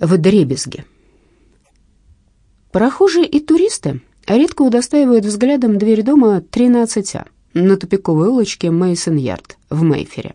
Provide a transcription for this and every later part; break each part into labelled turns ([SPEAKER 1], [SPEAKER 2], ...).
[SPEAKER 1] в дребезге. Прохожие и туристы редко удостаивают взглядом дверь дома 13А на тупиковой улочке Мейсон-Ярд в Мейфере.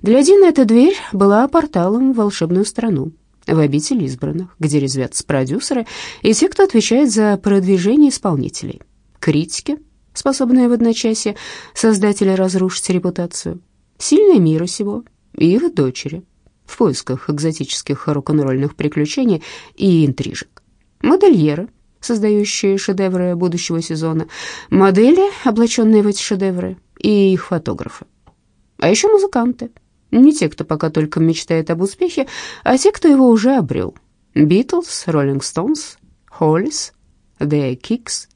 [SPEAKER 1] Для Дина эта дверь была порталом в волшебную страну, в обитель избранных, где резвятся продюсеры и те, кто отвечает за продвижение исполнителей. Критики, способные в одночасье создателя разрушить репутацию, сильные мира сего и их дочери в поисках экзотических рок-н-ролльных приключений и интрижек. Модельеры, создающие шедевры будущего сезона, модели, облаченные в эти шедевры, и их фотографы. А еще музыканты. Не те, кто пока только мечтает об успехе, а те, кто его уже обрел. Битлз, Роллинг Стоунс, Холлис, The Kicks,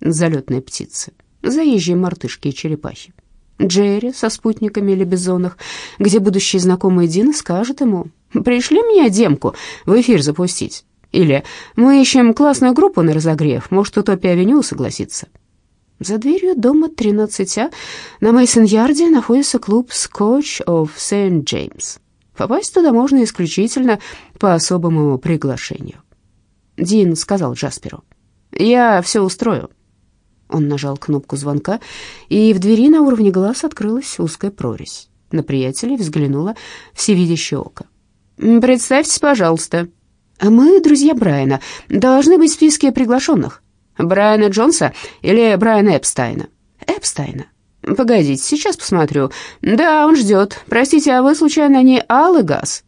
[SPEAKER 1] залетные птицы, заезжие мартышки и черепахи. Джерри со спутниками или бизонах, где будущий знакомый Дин скажет ему «Пришли меня демку в эфир запустить». Или «Мы ищем классную группу на разогрев, может, Утопия-авеню согласится». За дверью дома 13А на Мейсон-Ярде находится клуб Scotch of St. James. Попасть туда можно исключительно по особому приглашению. Дин сказал Джасперу, «Я все устрою». Он нажал кнопку звонка, и в двери на уровне глаз открылась узкая прорезь. На приятелей взглянуло всевидящее око. «Представьтесь, пожалуйста. Мы друзья Брайана. Должны быть в списке приглашенных. Брайана Джонса или Брайана Эпстайна?» «Эпстайна». «Погодите, сейчас посмотрю. Да, он ждет. Простите, а вы, случайно, не Аллы Газ?»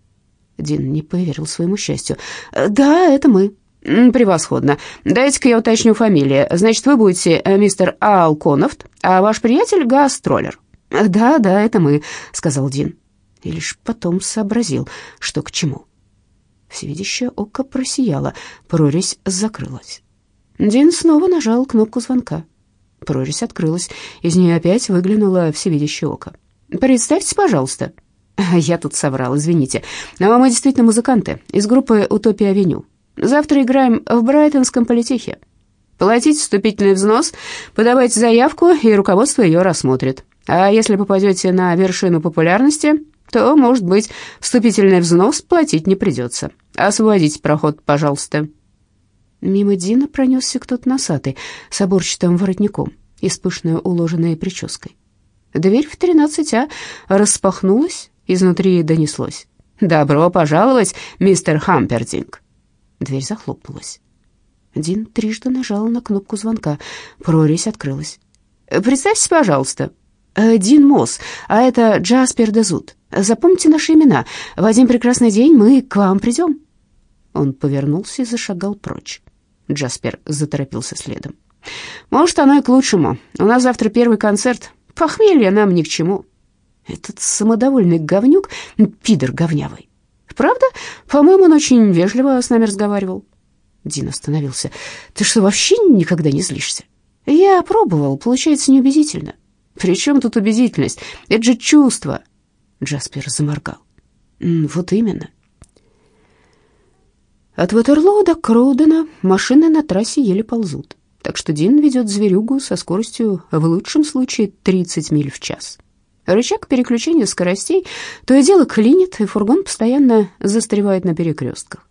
[SPEAKER 1] Дин не поверил своему счастью. «Да, это мы». «Превосходно. Дайте-ка я уточню фамилию. Значит, вы будете э, мистер Алконофт, а ваш приятель Гастроллер». «Да, да, это мы», — сказал Дин. И лишь потом сообразил, что к чему. Всевидящее око просияло, прорезь закрылась. Дин снова нажал кнопку звонка. Прорезь открылась, из нее опять выглянуло всевидящее око. «Представьтесь, пожалуйста». «Я тут соврал, извините. Но мы действительно музыканты из группы «Утопия-авеню». Завтра играем в Брайтонском политехе. Платите вступительный взнос, подавайте заявку, и руководство ее рассмотрит. А если попадете на вершину популярности, то, может быть, вступительный взнос платить не придется. Освободите проход, пожалуйста». Мимо Дина пронесся кто-то носатый, с оборчатым воротником и с пышной уложенной прической. Дверь в 13А распахнулась, изнутри донеслось. «Добро пожаловать, мистер Хампердинг!» Дверь захлопнулась. Дин трижды нажал на кнопку звонка. Прорезь открылась. «Представьтесь, пожалуйста». «Э, «Дин Мосс, а это Джаспер Дезут. Запомните наши имена. В один прекрасный день мы к вам придем». Он повернулся и зашагал прочь. Джаспер заторопился следом. «Может, оно и к лучшему. У нас завтра первый концерт. Похмелье нам ни к чему». Этот самодовольный говнюк, пидор говнявый, Правда? По-моему, он очень вежливо с нами разговаривал. Дин остановился. Ты что, вообще никогда не злишься? Я пробовал, получается неубедительно. При чем тут убедительность? Это же чувство. Джаспер заморгал. Вот именно. От Ватерлоу до Кроудена машины на трассе еле ползут, так что Дин ведет зверюгу со скоростью в лучшем случае 30 миль в час. Рычаг переключения скоростей то и дело клинит, и фургон постоянно застревает на перекрестках.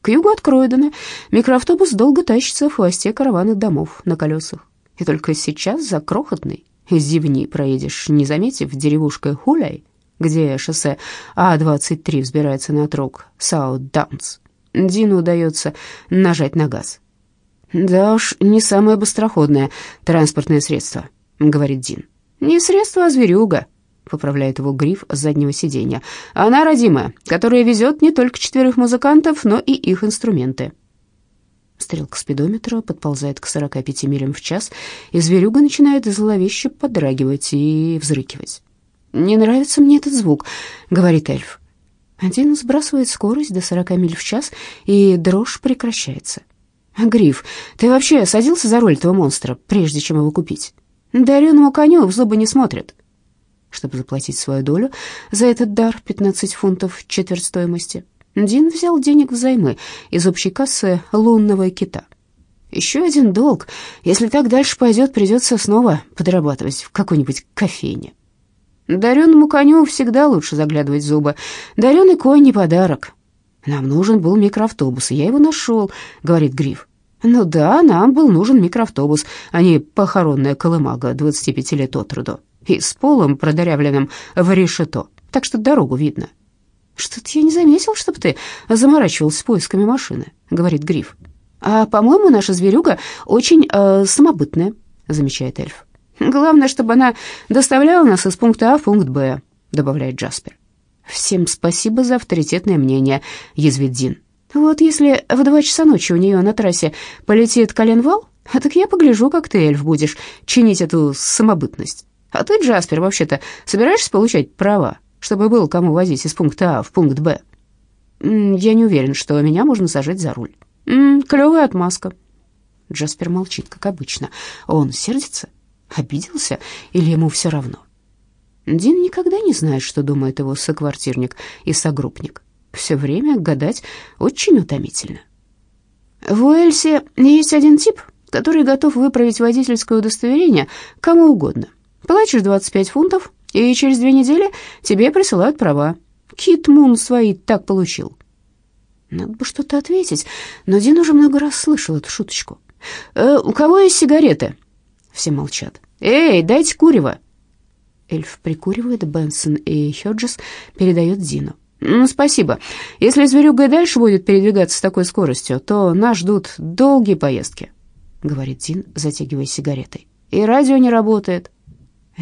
[SPEAKER 1] К югу от Кройдена микроавтобус долго тащится в хвосте каравана домов на колесах. И только сейчас за крохотный зивни проедешь, не заметив, деревушкой Хуляй, где шоссе А-23 взбирается на отрог Саут-Даунс. Дину удается нажать на газ. «Да уж, не самое быстроходное транспортное средство», — говорит Дин. «Не средство, а зверюга», поправляет его Грифф с заднего сиденья. Она родимая, которая везет не только четверых музыкантов, но и их инструменты. Стрелка спидометра подползает к 45 милям в час, и зверюга начинает зловеще подрагивать и взрыкивать. «Не нравится мне этот звук», — говорит эльф. Один сбрасывает скорость до 40 миль в час, и дрожь прекращается. «Гриф, ты вообще садился за руль этого монстра, прежде чем его купить?» «Дареному коню в зубы не смотрят». Чтобы заплатить свою долю за этот дар, 15 фунтов четверть стоимости, Дин взял денег взаймы из общей кассы лунного кита. Еще один долг. Если так дальше пойдет, придется снова подрабатывать в какой-нибудь кофейне. Дареному коню всегда лучше заглядывать в зубы. Дареный конь не подарок. «Нам нужен был микроавтобус, и я его нашел», — говорит Гриф. «Ну да, нам был нужен микроавтобус, а не похоронная колымага 25 лет от роду, и с полом, продырявленным в решето, так что дорогу видно». «Что-то я не заметил, чтобы ты заморачивался поисками машины», — говорит Гриф. «А, по-моему, наша зверюга очень э, самобытная», — замечает эльф. «Главное, чтобы она доставляла нас из пункта А в пункт Б», — добавляет Джаспер. «Всем спасибо за авторитетное мнение», — язвит Дин. «Вот если в два часа ночи у нее на трассе полетит коленвал, так я погляжу, как ты, эльф, будешь чинить эту самобытность. А ты, Джаспер, вообще-то собираешься получать права, чтобы было кому возить из пункта А в пункт Б?» «Я не уверен, что меня можно сажать за руль». «М -м, «Клевая отмазка». Джаспер молчит, как обычно. Он сердится, обиделся или ему все равно? Дин никогда не знает, что думает его соквартирник и согруппник. Все время гадать очень утомительно. В Уэльсе есть один тип, который готов выправить водительское удостоверение кому угодно. Платишь 25 фунтов, и через две недели тебе присылают права. Кит Мун свои так получил. Надо бы что-то ответить, но Дин уже много раз слышал эту шуточку. «Э, «У кого есть сигареты?» Все молчат. «Эй, дайте курево!» Эльф прикуривает, Бенсон и Хёрджес передает Дину. «Ну, «Спасибо. Если зверюга и дальше будет передвигаться с такой скоростью, то нас ждут долгие поездки», — говорит Дин, затягивая сигаретой. «И радио не работает».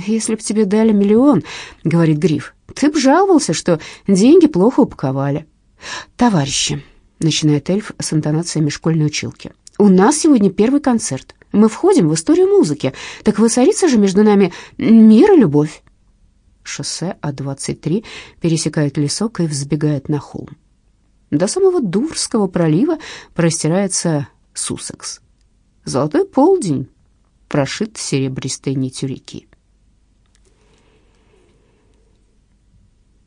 [SPEAKER 1] «Если б тебе дали миллион», — говорит Гриф, — «ты б жаловался, что деньги плохо упаковали». «Товарищи», — начинает эльф с интонациями школьной училки, — «у нас сегодня первый концерт. Мы входим в историю музыки. Так воцарится же между нами мир и любовь. Шоссе А-23 пересекает лесок и взбегает на холм. До самого Дурского пролива простирается Сусекс. Золотой полдень прошит серебристой нитью реки.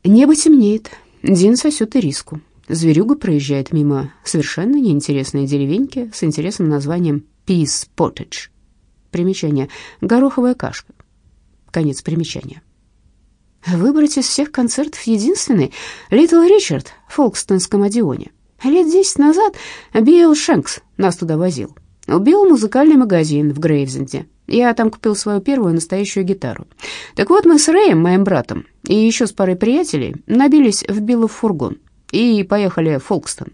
[SPEAKER 1] Небо темнеет, Дин сосет ириску. Зверюга проезжает мимо совершенно неинтересной деревеньки с интересным названием Peace Pottage. Примечание. Гороховая кашка. Конец примечания. Выбрать из всех концертов единственный Литл Ричард в Фолкстонском Одеоне. Лет десять назад Билл Шенкс нас туда возил. Убил музыкальный магазин в Грейвзенде. Я там купил свою первую настоящую гитару. Так вот, мы с Рэем, моим братом, и еще с парой приятелей набились в Биллов фургон и поехали в Фолкстон.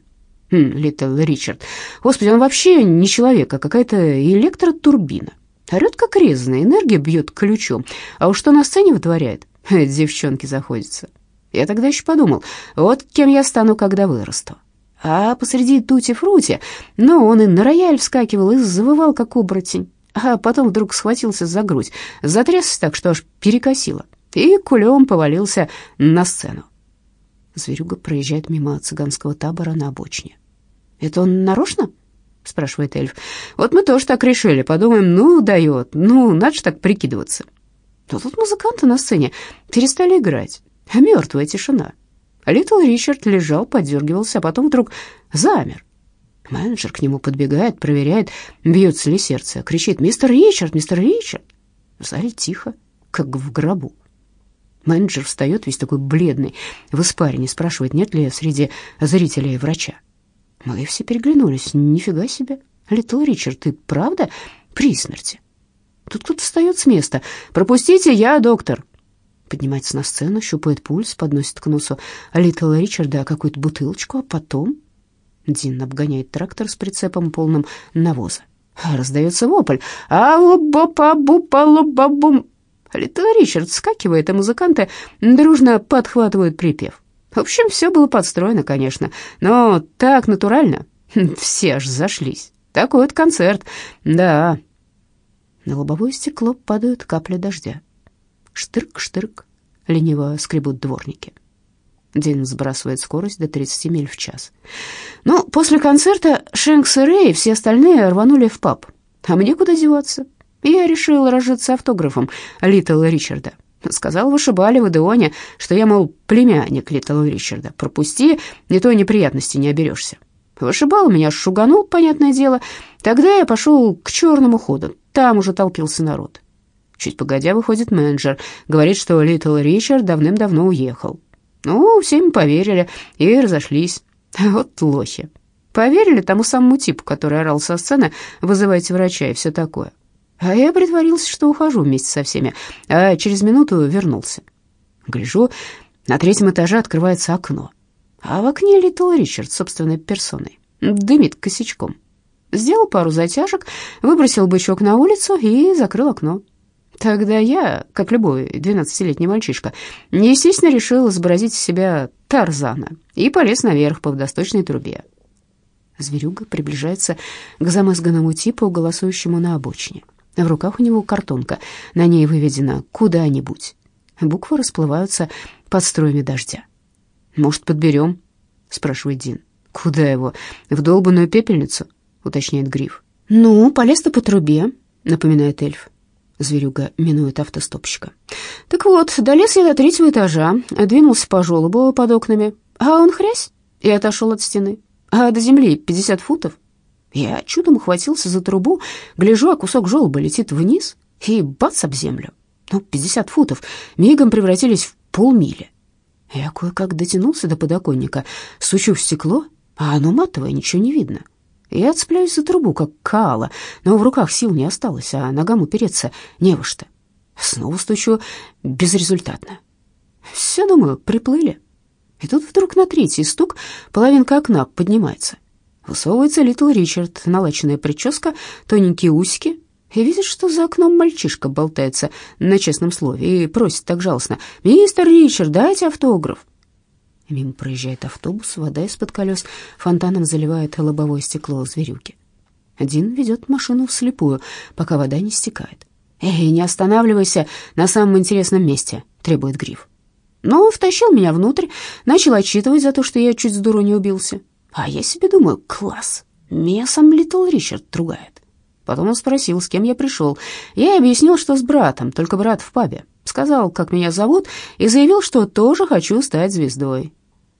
[SPEAKER 1] Хм, Литл Ричард. Господи, он вообще не человек, а какая-то электротурбина. Орет, как резаная, энергия бьет ключом. А уж что на сцене вытворяет? Девчонки заходятся. Я тогда еще подумал, вот кем я стану, когда вырасту. А посреди тути-фрути, ну, он и на рояль вскакивал и завывал, как оборотень. А потом вдруг схватился за грудь, затрясся так, что аж перекосило, и кулем повалился на сцену. Зверюга проезжает мимо цыганского табора на обочине. «Это он нарочно?» — спрашивает эльф. «Вот мы тоже так решили. Подумаем, ну, дает, ну, надо же так прикидываться». Но тут музыканты на сцене перестали играть. Мертвая тишина. Литл Ричард лежал, подергивался, а потом вдруг замер. Менеджер к нему подбегает, проверяет, бьется ли сердце, кричит «Мистер Ричард! Мистер Ричард!» В зале тихо, как в гробу. Менеджер встает, весь такой бледный, в испарине, спрашивает, нет ли среди зрителей врача. Мы все переглянулись. Нифига себе. Литл Ричард, ты правда при смерти? Тут кто-то встает с места. «Пропустите, я доктор». Поднимается на сцену, щупает пульс, подносит к носу Литл Ричарда какую-то бутылочку, а потом... Дин обгоняет трактор с прицепом, полным навоза. Раздается вопль. а бопа бупа лоба бум Литл Ричард скакивает, а музыканты дружно подхватывают припев. В общем, все было подстроено, конечно, но так натурально. Все аж зашлись. Такой вот концерт, да. На лобовое стекло падают капли дождя. Штырк-штырк, лениво скребут дворники. Дин сбрасывает скорость до 30 миль в час. Ну, после концерта Шенкс и Рэй и все остальные рванули в паб. А мне куда деваться? Я решил разжиться автографом Литл Ричарда. Сказал вышибали в Эдеоне, что я, мол, племянник Литл Ричарда. Пропусти, не то неприятности не оберешься. Вышибал меня, шуганул, понятное дело. Тогда я пошел к черному ходу. Там уже толпился народ. Чуть погодя выходит менеджер. Говорит, что Литл Ричард давным-давно уехал. Ну, все им поверили и разошлись. Вот лохи. Поверили тому самому типу, который орал со сцены «Вызывайте врача» и все такое. А я притворился, что ухожу вместе со всеми, а через минуту вернулся. Гляжу, на третьем этаже открывается окно, а в окне Литл Ричард собственной персоной, дымит косячком. Сделал пару затяжек, выбросил бычок на улицу и закрыл окно. Тогда я, как любой двенадцатилетний мальчишка, естественно, решил изобразить из себя Тарзана и полез наверх по водосточной трубе. Зверюга приближается к замызганному типу, голосующему на обочине. В руках у него картонка, на ней выведено «куда-нибудь». Буквы расплываются под струями дождя. «Может, подберем?» — спрашивает Дин. «Куда его? В долбанную пепельницу?» — уточняет Гриф. «Ну, полез-то по трубе», — напоминает эльф. Зверюга минует автостопщика. «Так вот, долез я до третьего этажа, двинулся по желобу под окнами, а он хрясь и отошел от стены. А до земли пятьдесят футов. Я чудом ухватился за трубу, гляжу, а кусок желоба летит вниз, и бац об землю. Ну, пятьдесят футов мигом превратились в полмили. Я кое-как дотянулся до подоконника, сучу в стекло, а оно матовое, ничего не видно. Я цепляюсь за трубу, как каала, но в руках сил не осталось, а ногам упереться не во что. Снова стучу безрезультатно. Все, думаю, приплыли. И тут вдруг на третий стук половинка окна поднимается. Высовывается Литл Ричард, налаченная прическа, тоненькие усики, и видит, что за окном мальчишка болтается на честном слове и просит так жалостно «Мистер Ричард, дайте автограф». Мимо проезжает автобус, вода из-под колес фонтаном заливает лобовое стекло зверюки. Один ведет машину вслепую, пока вода не стекает. «Эй, не останавливайся на самом интересном месте», — требует Гриф. Но втащил меня внутрь, начал отчитывать за то, что я чуть с дуру не убился. А я себе думаю, класс, меня сам Литл Ричард тругает. Потом он спросил, с кем я пришел. Я объяснил, что с братом, только брат в пабе. Сказал, как меня зовут, и заявил, что тоже хочу стать звездой.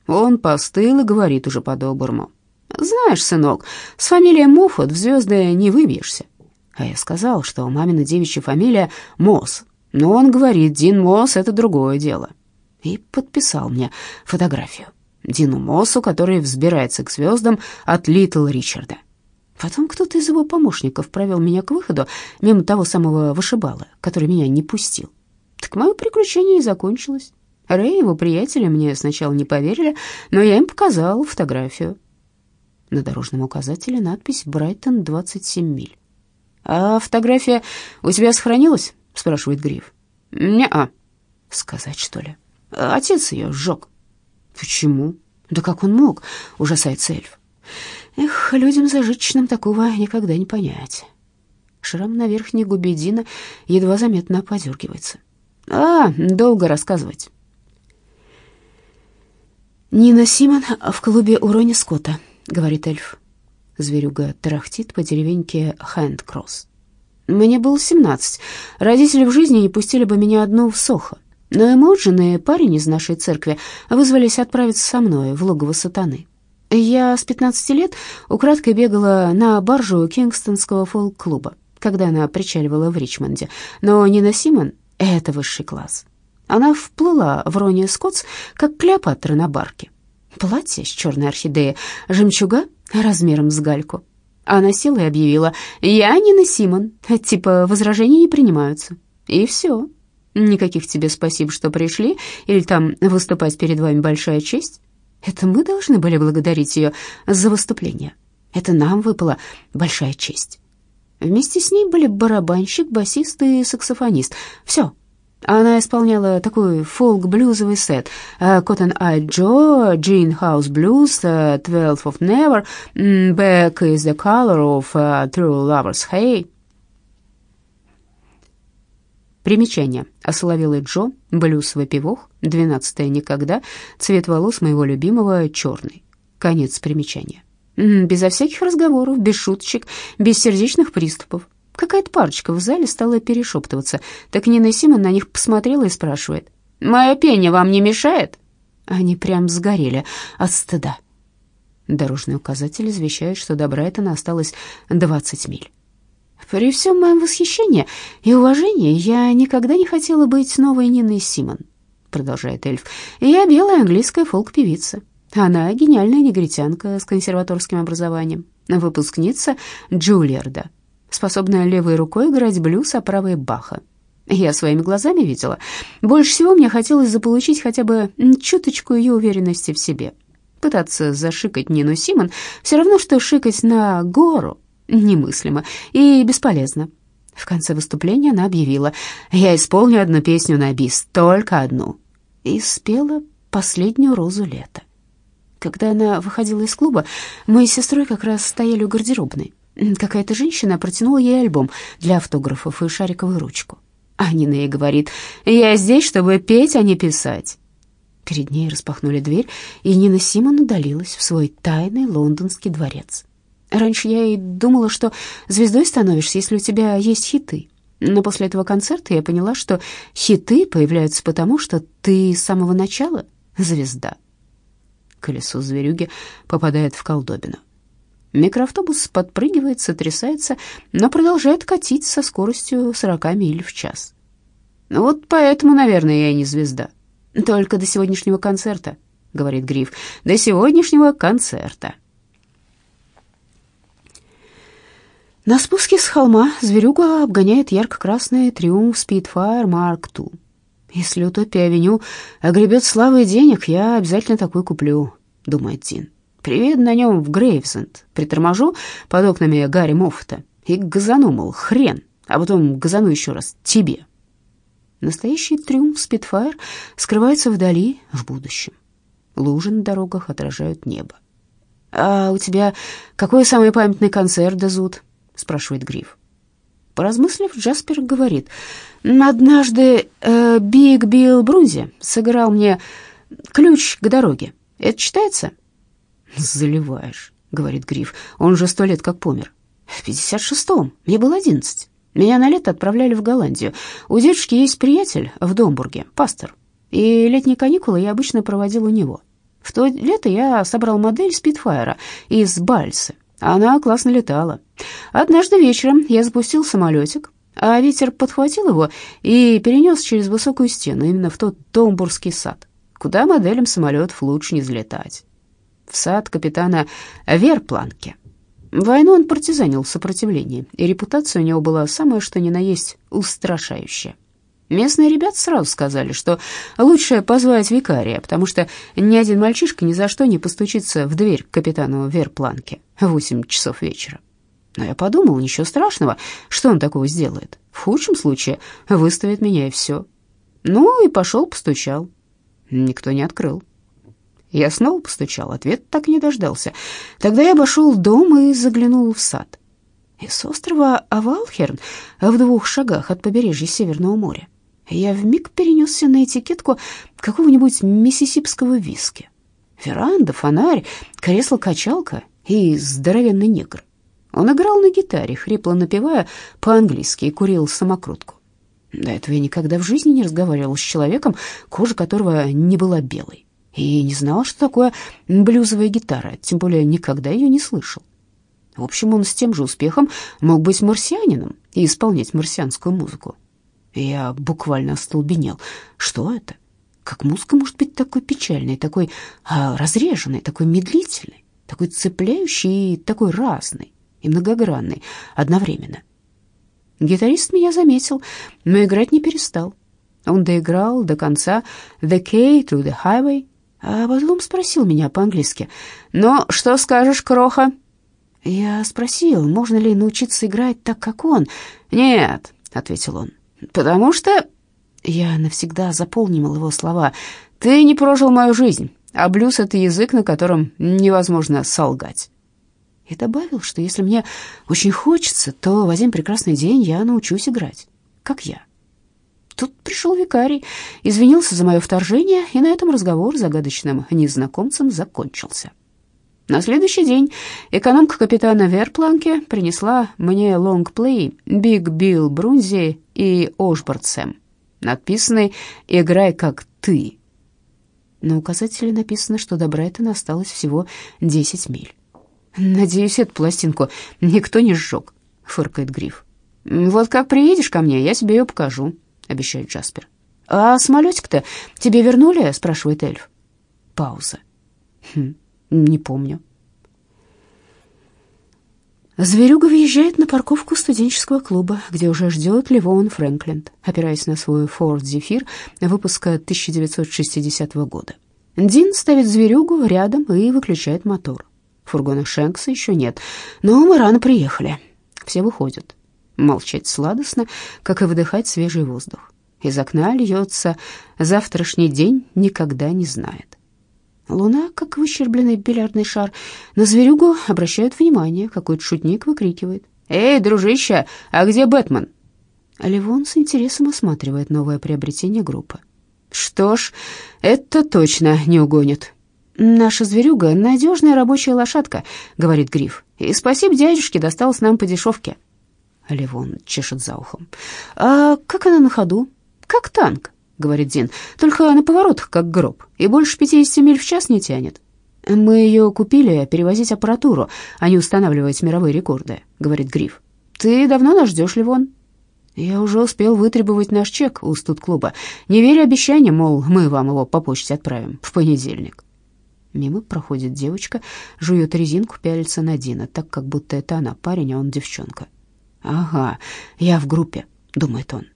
[SPEAKER 1] Он постыл и говорит уже по-доброму. «Знаешь, сынок, с фамилией Моффат в звезды не выбьешься». А я сказал, что мамина девичья фамилия Мосс. Но он говорит, Дин Мосс — это другое дело. И подписал мне фотографию. Дину Моссу, который взбирается к звездам от Литл Ричарда. Потом кто-то из его помощников провел меня к выходу мимо того самого вышибала, который меня не пустил. Так мое приключение и закончилось. Рэй и его приятели мне сначала не поверили, но я им показал фотографию. На дорожном указателе надпись «Брайтон, 27 миль». «А фотография у тебя сохранилась?» — спрашивает Гриф. «Не-а». «Сказать, что ли?» «Отец ее сжег». «Почему?» «Да как он мог?» — ужасается эльф. «Эх, людям зажиточным такого никогда не понять». Шрам на верхней губе Дина едва заметно подергивается. «А, долго рассказывать». «Нина Симон в клубе у Рони Скотта», — говорит эльф. Зверюга тарахтит по деревеньке Хэндкросс. «Мне было семнадцать. Родители в жизни не пустили бы меня одну в Сохо. Но Эмоджин и парень из нашей церкви вызвались отправиться со мной в логово сатаны. Я с пятнадцати лет украдкой бегала на баржу Кингстонского фолк-клуба, когда она причаливала в Ричмонде. Но Нина Симон — это высший класс. Она вплыла в Рони Скотс, как Клеопатра на барке. Платье с черной орхидеей, жемчуга размером с гальку. Она села и объявила «Я Нина Симон, типа возражений не принимаются». И все. Никаких тебе спасибо, что пришли, или там выступать перед вами большая честь. Это мы должны были благодарить ее за выступление. Это нам выпала большая честь. Вместе с ней были барабанщик, басист и саксофонист. Все, она исполняла такой фолк-блюзовый сет. Cotton Eye Joe, Gin House Blues, Twelve of Never, Back is the Color of True Lover's Hay. Примечание. Осоловелый Джо, блюз выпивох, двенадцатое никогда, цвет волос моего любимого черный. Конец примечания. Безо всяких разговоров, без шуточек, без сердечных приступов. Какая-то парочка в зале стала перешептываться. Так Нина Симон на них посмотрела и спрашивает. «Мое пение вам не мешает?» Они прям сгорели от стыда. Дорожный указатель извещает, что до Брайтона осталось 20 миль. При всем моем восхищении и уважении я никогда не хотела быть новой Ниной Симон, продолжает эльф. Я белая английская фолк-певица. Она гениальная негритянка с консерваторским образованием, выпускница Джулиарда, способная левой рукой играть блюз, а правой Баха. Я своими глазами видела. Больше всего мне хотелось заполучить хотя бы чуточку ее уверенности в себе. Пытаться зашикать Нину Симон все равно, что шикать на гору. Немыслимо и бесполезно. В конце выступления она объявила, «Я исполню одну песню на бис, только одну». И спела последнюю розу лета. Когда она выходила из клуба, мы с сестрой как раз стояли у гардеробной. Какая-то женщина протянула ей альбом для автографов и шариковую ручку. А Нина ей говорит, «Я здесь, чтобы петь, а не писать». Перед ней распахнули дверь, и Нина Симон удалилась в свой тайный лондонский дворец. Раньше я и думала, что звездой становишься, если у тебя есть хиты. Но после этого концерта я поняла, что хиты появляются потому, что ты с самого начала звезда. Колесо зверюги попадает в колдобину. Микроавтобус подпрыгивает, сотрясается, но продолжает катить со скоростью 40 миль в час. Вот поэтому, наверное, я и не звезда. Только до сегодняшнего концерта, говорит Гриф. До сегодняшнего концерта. На спуске с холма зверюга обгоняет ярко-красный триумф Spitfire Mark II. Если Утопия-авеню огребет славы и денег, я обязательно такой куплю, думает Дин. Привет на нем в Грейвзенд. Приторможу под окнами Гарри Моффата и газану, мол, хрен, а потом газану еще раз тебе. Настоящий триумф Спитфайр скрывается вдали, в будущем. Лужи на дорогах отражают небо. «А у тебя какой самый памятный концерт, Дезут?» — спрашивает Гриф. Поразмыслив, Джаспер говорит, «Однажды э, Биг Билл Брунзи сыграл мне ключ к дороге. Это читается?» «Заливаешь», — говорит Гриф. «Он же сто лет как помер». «В пятьдесят шестом. Мне было одиннадцать. Меня на лето отправляли в Голландию. У дедушки есть приятель в Домбурге, пастор. И летние каникулы я обычно проводил у него. В то лето я собрал модель Спитфайра из Бальсы. Она классно летала. Однажды вечером я запустил самолетик, а ветер подхватил его и перенес через высокую стену именно в тот Домбургский сад, куда моделям самолетов лучше не взлетать в сад капитана Верпланке. Войну он партизанил в сопротивлении, и репутация у него была самая что ни на есть устрашающая. Местные ребята сразу сказали, что лучше позвать викария, потому что ни один мальчишка ни за что не постучится в дверь к капитану Верпланке в восемь часов вечера. Но я подумал, ничего страшного, что он такого сделает. В худшем случае выставит меня и все. Ну и пошел постучал. Никто не открыл. Я снова постучал, ответ так и не дождался. Тогда я обошел дом и заглянул в сад. Из острова Авалхерн, в двух шагах от побережья Северного моря, я вмиг перенесся на этикетку какого-нибудь миссисипского виски. Веранда, фонарь, кресло-качалка и здоровенный негр. Он играл на гитаре, хрипло напевая по-английски и курил самокрутку. До этого я никогда в жизни не разговаривал с человеком, кожа которого не была белой и не знал, что такое блюзовая гитара, тем более никогда ее не слышал. В общем, он с тем же успехом мог быть марсианином и исполнять марсианскую музыку. Я буквально остолбенел. Что это? Как музыка может быть такой печальной, такой а, разреженной, такой медлительной, такой цепляющей и такой разной и многогранной одновременно? Гитарист меня заметил, но играть не перестал. Он доиграл до конца «The Key to the Highway», а потом спросил меня по-английски. «Ну, что скажешь, Кроха?» Я спросил, можно ли научиться играть так, как он. «Нет», — ответил он, — «потому что...» Я навсегда заполнил его слова. «Ты не прожил мою жизнь, а блюз — это язык, на котором невозможно солгать». И добавил, что если мне очень хочется, то в один прекрасный день я научусь играть, как я. Тут пришел викарий, извинился за мое вторжение, и на этом разговор с загадочным незнакомцем закончился. На следующий день экономка капитана Верпланке принесла мне лонгплей «Биг Билл Брунзи» и «Уошборд Сэм», надписанный «Играй как ты». На указателе написано, что до Брайтона осталось всего 10 миль. «Надеюсь, эту пластинку никто не сжег», — фыркает Гриф. «Вот как приедешь ко мне, я тебе ее покажу», обещает Джаспер. «А самолетик-то тебе вернули?» — спрашивает эльф. Пауза. Хм, не помню. Зверюга въезжает на парковку студенческого клуба, где уже ждет Ливон Фрэнклин, опираясь на свой Ford Zephyr выпуска 1960 года. Дин ставит зверюгу рядом и выключает мотор. Фургона Шенкса еще нет, но мы рано приехали. Все выходят. Молчать сладостно, как и выдыхать свежий воздух. Из окна льется «Завтрашний день никогда не знает». Луна, как выщербленный бильярдный шар, на зверюгу обращают внимание. Какой-то шутник выкрикивает. «Эй, дружище, а где Бэтмен?» Ливон с интересом осматривает новое приобретение группы. «Что ж, это точно не угонит». «Наша зверюга — надежная рабочая лошадка», — говорит Гриф. «И спасибо дядюшке, досталось нам по дешевке». Ливон чешет за ухом. «А как она на ходу?» «Как танк», — говорит Дин, «только на поворотах, как гроб, и больше 50 миль в час не тянет». «Мы ее купили перевозить аппаратуру, а не устанавливать мировые рекорды», — говорит Гриф. «Ты давно нас ждешь, Ливон?» «Я уже успел вытребовать наш чек у студ-клуба. Не веря обещаниям, мол, мы вам его по почте отправим в понедельник». Мимо проходит девочка, жует резинку, пялится на Дина, так как будто это она парень, а он девчонка. «Ага, я в группе», — думает он.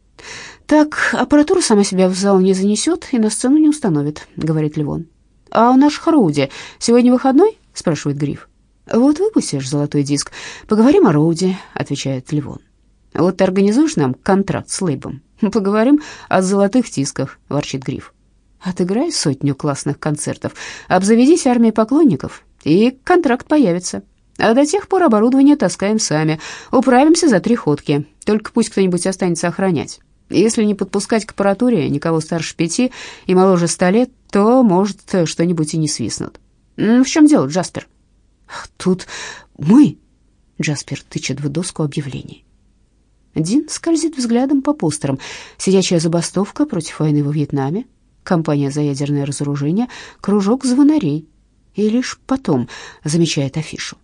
[SPEAKER 1] «Так, аппаратура сама себя в зал не занесет и на сцену не установит», — говорит Ливон. «А у наших Роуди сегодня выходной?» — спрашивает Гриф. «Вот выпустишь золотой диск. Поговорим о Роуди», — отвечает Ливон. «Вот ты организуешь нам контракт с лейбом? Поговорим о золотых дисках», — ворчит Гриф. «Отыграй сотню классных концертов, обзаведись армией поклонников, и контракт появится. А до тех пор оборудование таскаем сами, управимся за три ходки, только пусть кто-нибудь останется охранять». Если не подпускать к аппаратуре никого старше пяти и моложе ста лет, то, может, что-нибудь и не свистнут. В чем дело, Джаспер? Тут мы. Джаспер тычет в доску объявлений. Дин скользит взглядом по постерам. Сидячая забастовка против войны во Вьетнаме, компания за ядерное разоружение, кружок звонарей. И лишь потом замечает афишу.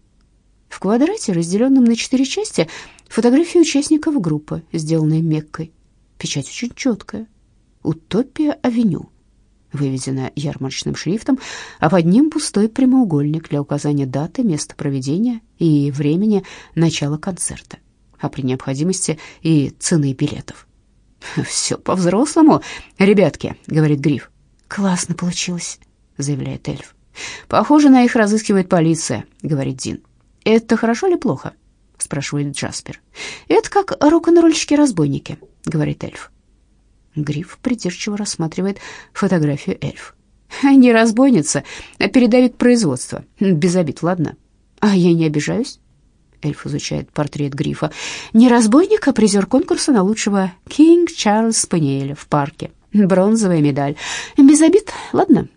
[SPEAKER 1] В квадрате, разделенном на четыре части, фотографии участников группы, сделанные Меккой. Печать очень четкая. «Утопия-авеню», выведена ярмарочным шрифтом, а под ним пустой прямоугольник для указания даты, места проведения и времени начала концерта, а при необходимости и цены билетов. «Все по-взрослому, ребятки», — говорит Гриф. «Классно получилось», — заявляет эльф. «Похоже, на их разыскивает полиция», — говорит Дин. «Это хорошо или плохо?» — спрашивает Джаспер. «Это как рок-н-ролльщики-разбойники», — говорит эльф. Гриф придирчиво рассматривает фотографию эльф. «Не разбойница, а передовик производства. Без обид, ладно?» «А я не обижаюсь?» Эльф изучает портрет Грифа. «Не разбойник, а призер конкурса на лучшего Кинг Чарльз Спаниеля в парке. Бронзовая медаль. Без обид, ладно?»